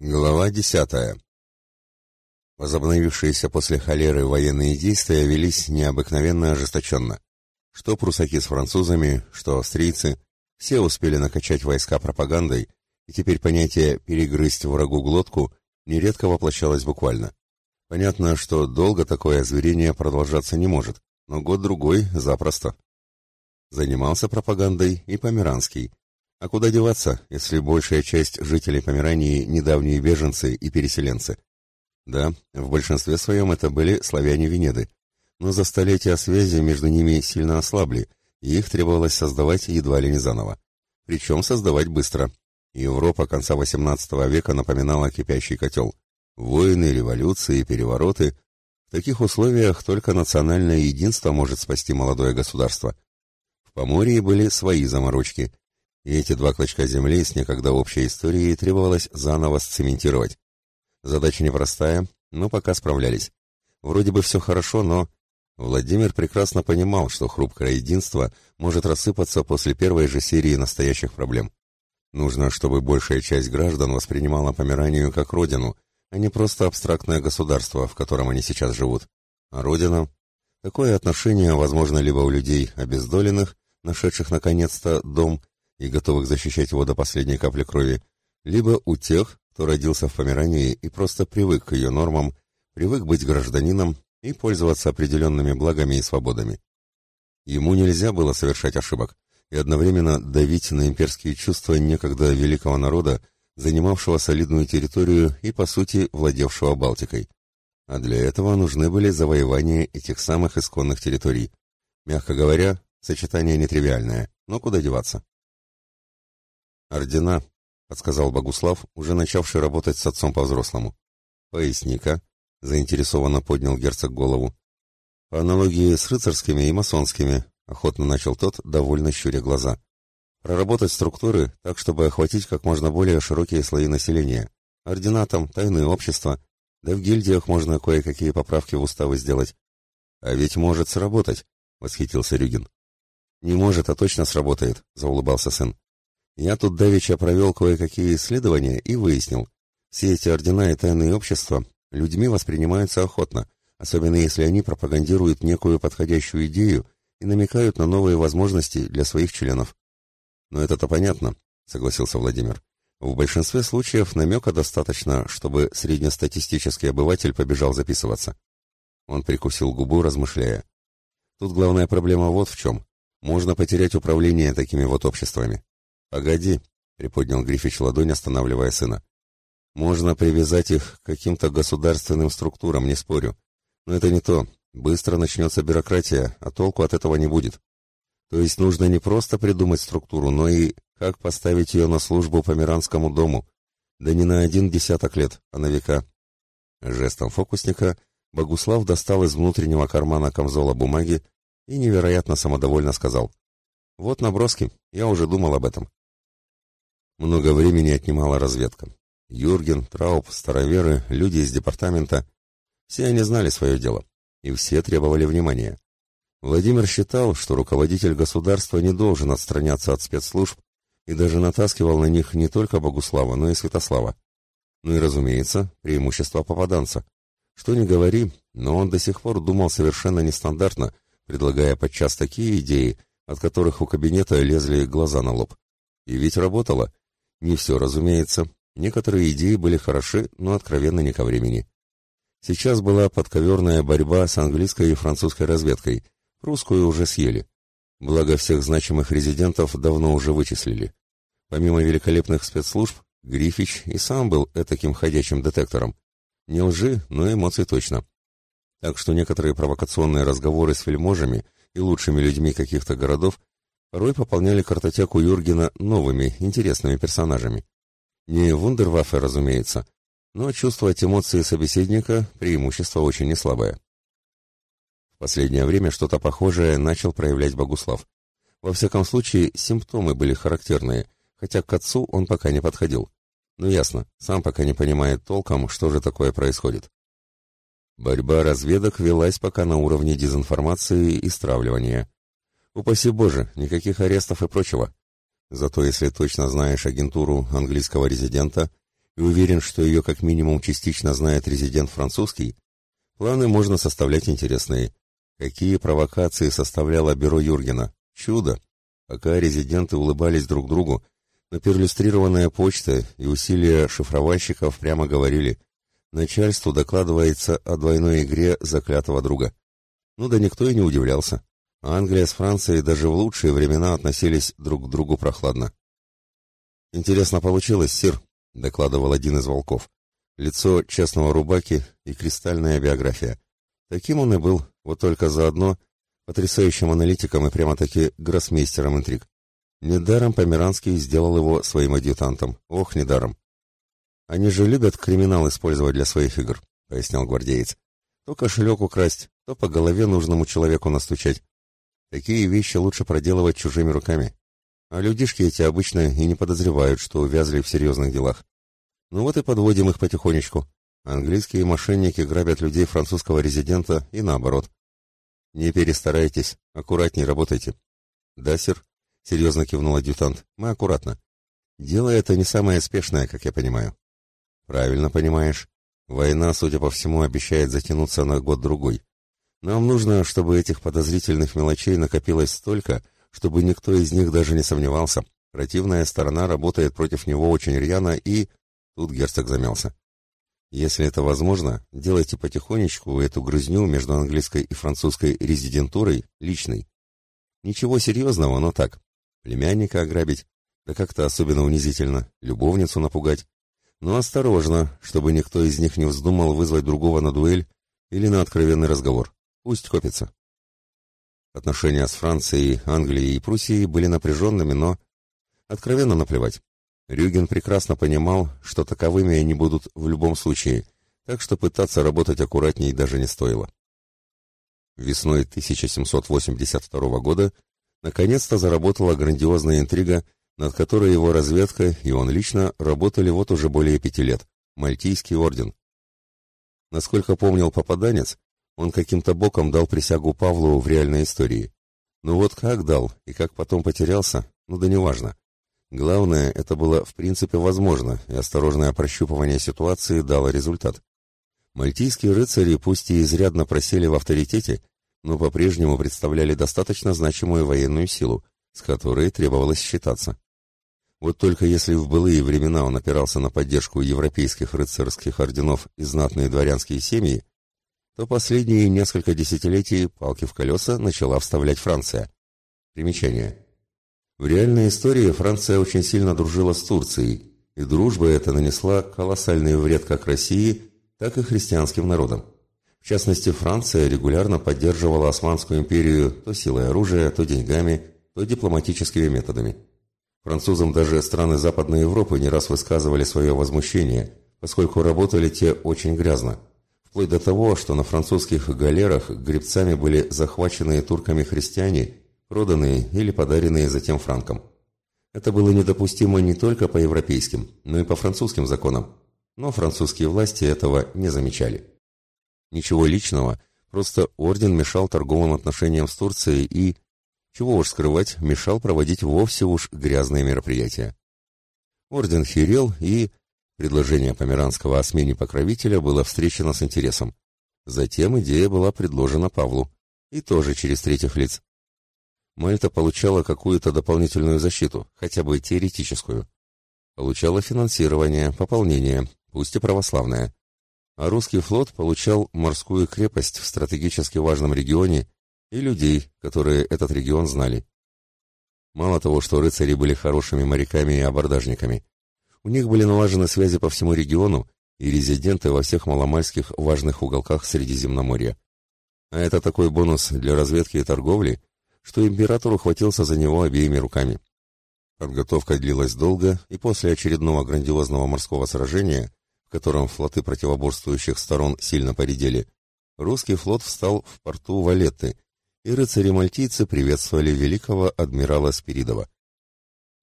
Глава десятая. Возобновившиеся после холеры военные действия велись необыкновенно ожесточенно. Что прусаки с французами, что австрийцы, все успели накачать войска пропагандой, и теперь понятие «перегрызть врагу глотку» нередко воплощалось буквально. Понятно, что долго такое озверение продолжаться не может, но год-другой запросто. Занимался пропагандой и Померанский, а куда деваться, если большая часть жителей Померании – недавние беженцы и переселенцы? Да, в большинстве своем это были славяне-венеды, но за столетия связи между ними сильно ослабли, и их требовалось создавать едва ли не заново. Причем создавать быстро. Европа конца XVIII века напоминала кипящий котел. Войны, революции, перевороты. В таких условиях только национальное единство может спасти молодое государство. В Поморье были свои заморочки – и эти два клочка земли с некогда общей историей требовалось заново сцементировать. Задача непростая, но пока справлялись. Вроде бы все хорошо, но... Владимир прекрасно понимал, что хрупкое единство может рассыпаться после первой же серии настоящих проблем. Нужно, чтобы большая часть граждан воспринимала Померанию как родину, а не просто абстрактное государство, в котором они сейчас живут. А родина? Такое отношение возможно либо у людей обездоленных, нашедших наконец-то дом, и готовых защищать его до последней капли крови, либо у тех, кто родился в Померании и просто привык к ее нормам, привык быть гражданином и пользоваться определенными благами и свободами. Ему нельзя было совершать ошибок и одновременно давить на имперские чувства некогда великого народа, занимавшего солидную территорию и, по сути, владевшего Балтикой. А для этого нужны были завоевания этих самых исконных территорий. Мягко говоря, сочетание нетривиальное, но куда деваться? «Ордена», — подсказал Богуслав, уже начавший работать с отцом по-взрослому. «Поясни-ка», — заинтересованно поднял герцог голову. «По аналогии с рыцарскими и масонскими», — охотно начал тот, довольно щуря глаза. «Проработать структуры так, чтобы охватить как можно более широкие слои населения. Ордена там, тайные общества, да в гильдиях можно кое-какие поправки в уставы сделать». «А ведь может сработать», — восхитился Рюгин. «Не может, а точно сработает», — заулыбался сын. Я тут давеча провел кое-какие исследования и выяснил, все эти ордена и тайные общества людьми воспринимаются охотно, особенно если они пропагандируют некую подходящую идею и намекают на новые возможности для своих членов. Но это-то понятно, согласился Владимир. В большинстве случаев намека достаточно, чтобы среднестатистический обыватель побежал записываться. Он прикусил губу, размышляя. Тут главная проблема вот в чем. Можно потерять управление такими вот обществами. «Погоди», — приподнял Грифич ладонь, останавливая сына. «Можно привязать их к каким-то государственным структурам, не спорю. Но это не то. Быстро начнется бюрократия, а толку от этого не будет. То есть нужно не просто придумать структуру, но и как поставить ее на службу Померанскому дому. Да не на один десяток лет, а на века». Жестом фокусника Богуслав достал из внутреннего кармана камзола бумаги и невероятно самодовольно сказал. «Вот наброски, я уже думал об этом. Много времени отнимала разведка. Юрген, Трауб, староверы, люди из департамента — все они знали свое дело, и все требовали внимания. Владимир считал, что руководитель государства не должен отстраняться от спецслужб и даже натаскивал на них не только Богуслава, но и Святослава. Ну и, разумеется, преимущество попаданца. Что ни говори, но он до сих пор думал совершенно нестандартно, предлагая подчас такие идеи, от которых у кабинета лезли глаза на лоб. И ведь работало. Не все, разумеется. Некоторые идеи были хороши, но откровенно не ко времени. Сейчас была подковерная борьба с английской и французской разведкой. Русскую уже съели. Благо всех значимых резидентов давно уже вычислили. Помимо великолепных спецслужб, Грифич и сам был этаким ходячим детектором. Не лжи, но эмоций точно. Так что некоторые провокационные разговоры с вельможами и лучшими людьми каких-то городов порой пополняли картотеку Юргена новыми, интересными персонажами. Не вундерваффе, разумеется, но чувствовать эмоции собеседника – преимущество очень неслабое. В последнее время что-то похожее начал проявлять Богуслав. Во всяком случае, симптомы были характерные, хотя к отцу он пока не подходил. Ну ясно, сам пока не понимает толком, что же такое происходит. Борьба разведок велась пока на уровне дезинформации и стравливания. Упаси Боже, никаких арестов и прочего. Зато если точно знаешь агентуру английского резидента, и уверен, что ее как минимум частично знает резидент французский, планы можно составлять интересные. Какие провокации составляло бюро Юргена? Чудо! Пока резиденты улыбались друг другу, но перлюстрированная почта и усилия шифровальщиков прямо говорили, начальству докладывается о двойной игре заклятого друга. Ну да никто и не удивлялся. Англия с Францией даже в лучшие времена относились друг к другу прохладно. «Интересно получилось, сир», — докладывал один из волков. Лицо честного рубаки и кристальная биография. Таким он и был, вот только заодно потрясающим аналитиком и прямо-таки гроссмейстером интриг. Недаром Померанский сделал его своим адъютантом. Ох, недаром. Они же любят криминал использовать для своих игр, пояснял гвардеец. То кошелек украсть, то по голове нужному человеку настучать. Такие вещи лучше проделывать чужими руками. А людишки эти обычно и не подозревают, что увязли в серьезных делах. Ну вот и подводим их потихонечку. Английские мошенники грабят людей французского резидента и наоборот. Не перестарайтесь, аккуратней работайте. Да, сэр, серьезно кивнул адъютант. Мы аккуратно. Дело это не самое спешное, как я понимаю. Правильно понимаешь. Война, судя по всему, обещает затянуться на год-другой. Нам нужно, чтобы этих подозрительных мелочей накопилось столько, чтобы никто из них даже не сомневался. Противная сторона работает против него очень рьяно и... Тут герцог замялся. Если это возможно, делайте потихонечку эту грызню между английской и французской резидентурой личной. Ничего серьезного, но так. Племянника ограбить, да как-то особенно унизительно, любовницу напугать. Но осторожно, чтобы никто из них не вздумал вызвать другого на дуэль или на откровенный разговор. Пусть копится. Отношения с Францией, Англией и Пруссией были напряженными, но... Откровенно наплевать. Рюген прекрасно понимал, что таковыми они будут в любом случае, так что пытаться работать аккуратней даже не стоило. Весной 1782 года наконец-то заработала грандиозная интрига, над которой его разведка и он лично работали вот уже более пяти лет – Мальтийский орден. Насколько помнил попаданец, он каким-то боком дал присягу Павлу в реальной истории. Ну вот как дал и как потом потерялся, ну да неважно. Главное, это было в принципе возможно, и осторожное прощупывание ситуации дало результат. Мальтийские рыцари пусть и изрядно просели в авторитете, но по-прежнему представляли достаточно значимую военную силу, с которой требовалось считаться. Вот только если в былые времена он опирался на поддержку европейских рыцарских орденов и знатные дворянские семьи, то последние несколько десятилетий палки в колеса начала вставлять Франция. Примечание. В реальной истории Франция очень сильно дружила с Турцией, и дружба эта нанесла колоссальный вред как России, так и христианским народам. В частности, Франция регулярно поддерживала Османскую империю то силой оружия, то деньгами, то дипломатическими методами. Французам даже страны Западной Европы не раз высказывали свое возмущение, поскольку работали те очень грязно. Вплоть до того, что на французских галерах гребцами были захваченные турками христиане проданные или подаренные затем франкам. Это было недопустимо не только по европейским, но и по французским законам, но французские власти этого не замечали. Ничего личного, просто орден мешал торговым отношениям с Турцией и, чего уж скрывать, мешал проводить вовсе уж грязные мероприятия. Орден херел и... Предложение Померанского о смене покровителя было встречено с интересом. Затем идея была предложена Павлу, и тоже через третьих лиц. Мальта получала какую-то дополнительную защиту, хотя бы теоретическую. Получала финансирование, пополнение, пусть и православное. А русский флот получал морскую крепость в стратегически важном регионе и людей, которые этот регион знали. Мало того, что рыцари были хорошими моряками и абордажниками, у них были налажены связи по всему региону и резиденты во всех маломальских важных уголках Средиземноморья. А это такой бонус для разведки и торговли, что император ухватился за него обеими руками. Подготовка длилась долго, и после очередного грандиозного морского сражения, в котором флоты противоборствующих сторон сильно поредели, русский флот встал в порту Валетты, и рыцари-мальтийцы приветствовали великого адмирала Спиридова.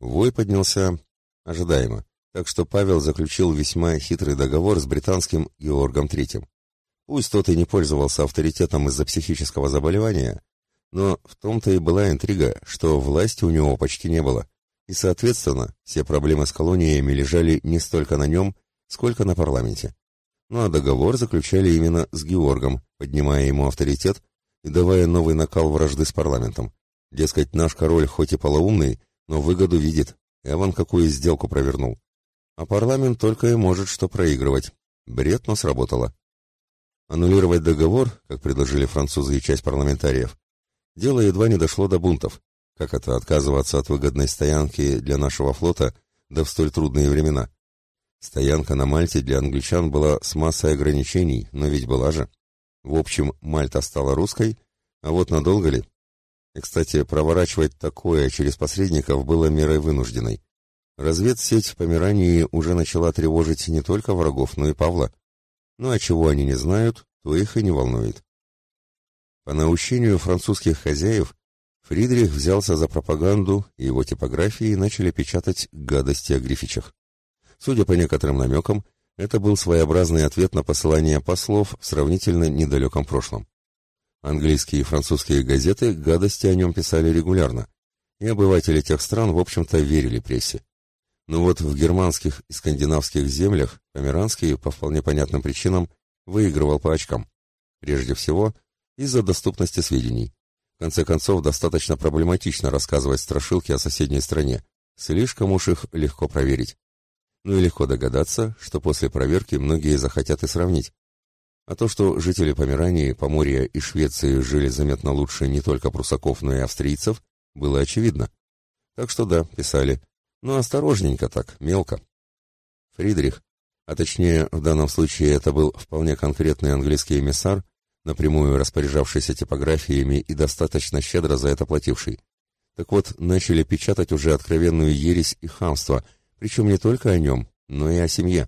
Вой поднялся ожидаемо, так что Павел заключил весьма хитрый договор с британским Георгом III. Пусть тот и не пользовался авторитетом из-за психического заболевания, но в том-то и была интрига, что власти у него почти не было, и, соответственно, все проблемы с колониями лежали не столько на нем, сколько на парламенте. Ну а договор заключали именно с Георгом, поднимая ему авторитет и давая новый накал вражды с парламентом. Дескать, наш король хоть и полоумный, но выгоду видит. Эван какую сделку провернул. А парламент только и может что проигрывать. Бред, но сработало. Аннулировать договор, как предложили французы и часть парламентариев, дело едва не дошло до бунтов. Как это отказываться от выгодной стоянки для нашего флота, да в столь трудные времена? Стоянка на Мальте для англичан была с массой ограничений, но ведь была же. В общем, Мальта стала русской, а вот надолго ли? И, кстати, проворачивать такое через посредников было мерой вынужденной. Разведсеть в Померании уже начала тревожить не только врагов, но и Павла. Ну а чего они не знают, то их и не волнует. По наущению французских хозяев Фридрих взялся за пропаганду, и его типографии начали печатать гадости о Грифичах. Судя по некоторым намекам, это был своеобразный ответ на посылание послов в сравнительно недалеком прошлом. Английские и французские газеты гадости о нем писали регулярно, и обыватели тех стран, в общем-то, верили прессе. Но вот в германских и скандинавских землях Померанский, по вполне понятным причинам, выигрывал по очкам. Прежде всего, из-за доступности сведений. В конце концов, достаточно проблематично рассказывать страшилки о соседней стране. Слишком уж их легко проверить. Ну и легко догадаться, что после проверки многие захотят и сравнить. А то, что жители Померании, Поморья и Швеции жили заметно лучше не только прусаков, но и австрийцев, было очевидно. Так что да, писали – но осторожненько так, мелко. Фридрих, а точнее в данном случае это был вполне конкретный английский эмиссар, напрямую распоряжавшийся типографиями и достаточно щедро за это плативший. Так вот, начали печатать уже откровенную ересь и хамство, причем не только о нем, но и о семье.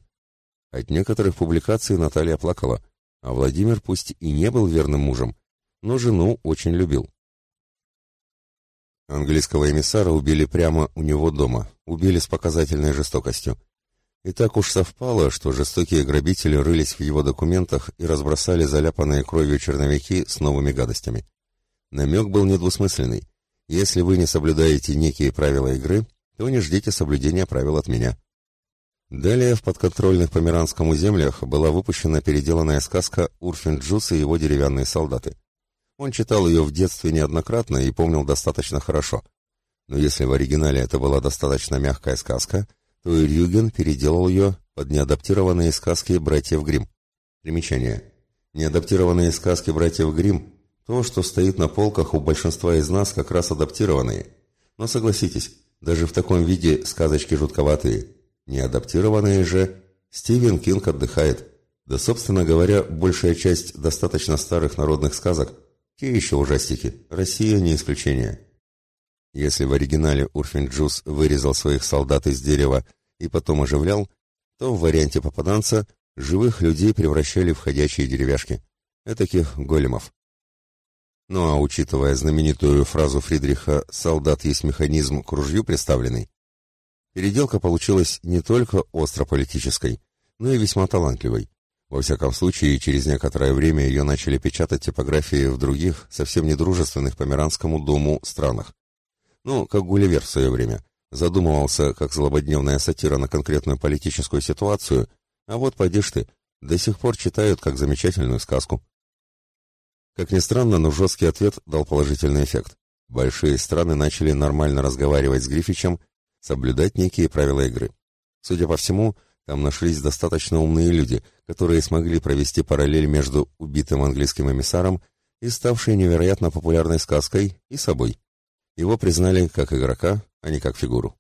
От некоторых публикаций Наталья плакала, а Владимир пусть и не был верным мужем, но жену очень любил. Английского эмиссара убили прямо у него дома, убили с показательной жестокостью. И так уж совпало, что жестокие грабители рылись в его документах и разбросали заляпанные кровью черновики с новыми гадостями. Намек был недвусмысленный. Если вы не соблюдаете некие правила игры, то не ждите соблюдения правил от меня. Далее в подконтрольных Померанскому землях была выпущена переделанная сказка «Урфин Джус и его деревянные солдаты». Он читал ее в детстве неоднократно и помнил достаточно хорошо. Но если в оригинале это была достаточно мягкая сказка, то Рюген переделал ее под неадаптированные сказки братьев Гримм. Примечание. Неадаптированные сказки братьев Гримм – то, что стоит на полках у большинства из нас, как раз адаптированные. Но согласитесь, даже в таком виде сказочки жутковатые. Неадаптированные же Стивен Кинг отдыхает. Да, собственно говоря, большая часть достаточно старых народных сказок – те еще ужастики. Россия не исключение. Если в оригинале Урфин Джус вырезал своих солдат из дерева и потом оживлял, то в варианте попаданца живых людей превращали в ходячие деревяшки, этаких големов. Ну а учитывая знаменитую фразу Фридриха «солдат есть механизм к ружью представленный», переделка получилась не только остро-политической, но и весьма талантливой. Во всяком случае, через некоторое время ее начали печатать типографии в других, совсем недружественных Померанскому дому странах. Ну, как Гулливер в свое время. Задумывался, как злободневная сатира на конкретную политическую ситуацию, а вот поди ты, до сих пор читают как замечательную сказку. Как ни странно, но жесткий ответ дал положительный эффект. Большие страны начали нормально разговаривать с Грифичем, соблюдать некие правила игры. Судя по всему, там нашлись достаточно умные люди, которые смогли провести параллель между убитым английским эмиссаром и ставшей невероятно популярной сказкой и собой. Его признали как игрока, а не как фигуру.